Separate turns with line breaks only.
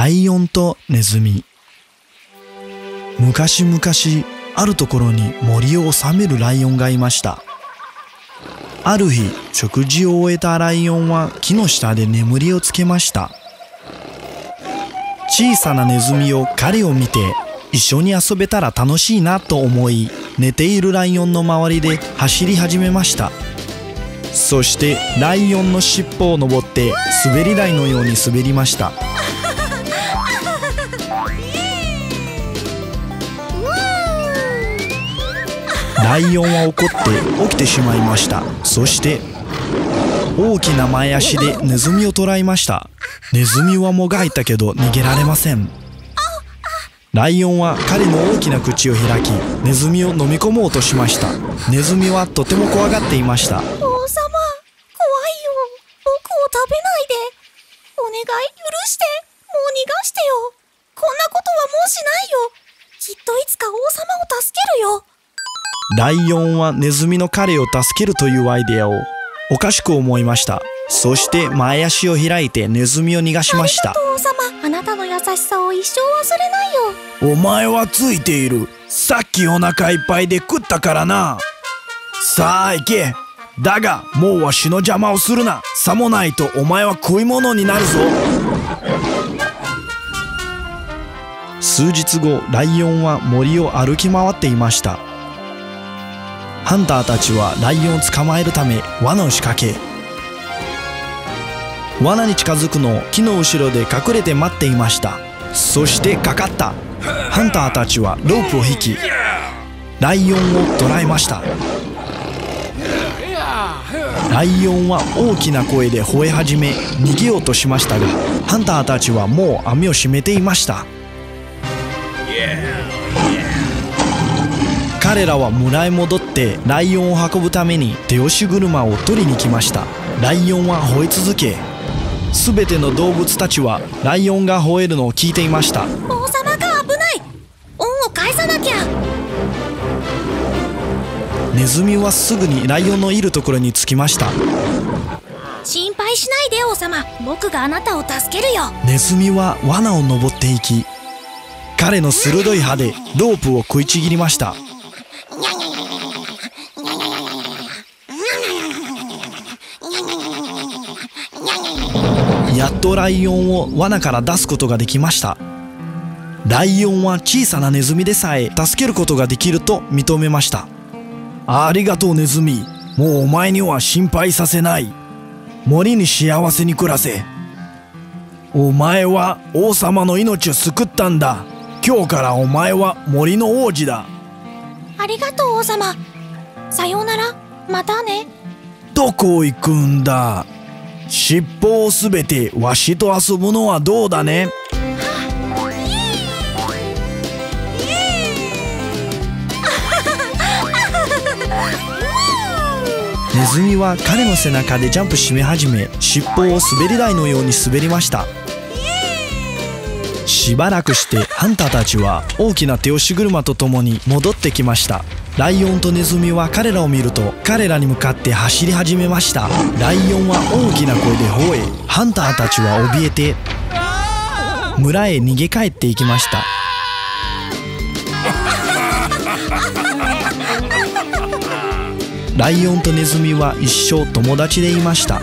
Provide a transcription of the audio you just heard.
ライオンとネズミ。昔々あるところに森を治めるライオンがいました。ある日食事を終えたライオンは木の下で眠りをつけました。小さなネズミを彼を見て一緒に遊べたら楽しいなと思い寝ているライオンの周りで走り始めました。そしてライオンの尻尾を登って滑り台のように滑りました。ライオンは怒って起きてしまいました。そして大きな前足でネズミを捕らえました。ネズミはもがいたけど逃げられません。ライオンは彼の大きな口を開きネズミを飲み込もうとしました。ネズミはとても怖がっていました。
王様怖いよ。僕を食べないで。お願い許して。もう逃がしてよ。こんなことはもうしないよ。きっといつか王様を助けるよ。
ライオンはネズミの彼を助けるというアイデアをおかしく思いました。そして前足を開いてネズミを逃がしました。
王様あなたの優しさを一生忘れないよ。
お前はついている。さっきお腹いっぱいで食ったからな。さあ行け。だがもうわしの邪魔をするな。さもないとお前は食い物になるぞ。数日後ライオンは森を歩き回っていましたハンターたちはライオンを捕まえるため罠を仕掛け罠に近づくのを木の後ろで隠れて待っていました。そしてかかった。ハンターたちはロープを引きライオンを捕らえました。ライオンは大きな声で吠え始め逃げようとしましたがハンターたちはもう網を閉めていました。彼らは村へ戻ってライオンを運ぶために手押し車を取りに来ました。ライオンは吠え続け全ての動物たちはライオンが吠えるのを聞いていました。
王様が危ない。恩を返さなきゃ。
ネズミはすぐにライオンのいるところに着きました。
心配しないで王様。僕があなたを助けるよ。
ネズミは罠を登っていき彼の鋭い歯でロープを食いちぎりましたやっとライオンを罠から出すことができました。ライオンは小さなネズミでさえ助けることができると認めました。ありがとうネズミ。もうお前には心配させない。森に幸せに暮らせ。お前は王様の命を救ったんだ。今日からお前は森の王子だ。
ありがとう王様。さようなら。またね。
どこ行くんだ尻尾をすべてわしと遊ぶのはどうだね？ネズミは彼の背中でジャンプしめ始め尻尾を滑り台のように滑りました。しばらくしてハンターたちは大きな手押し車と共に戻ってきましたライオンとネズミは彼らを見ると彼らに向かって走り始めました。ライオンは大きな声で吠えハンターたちは怯えて村へ逃げ帰っていきました。ライオンとネズミは一生友達でいました。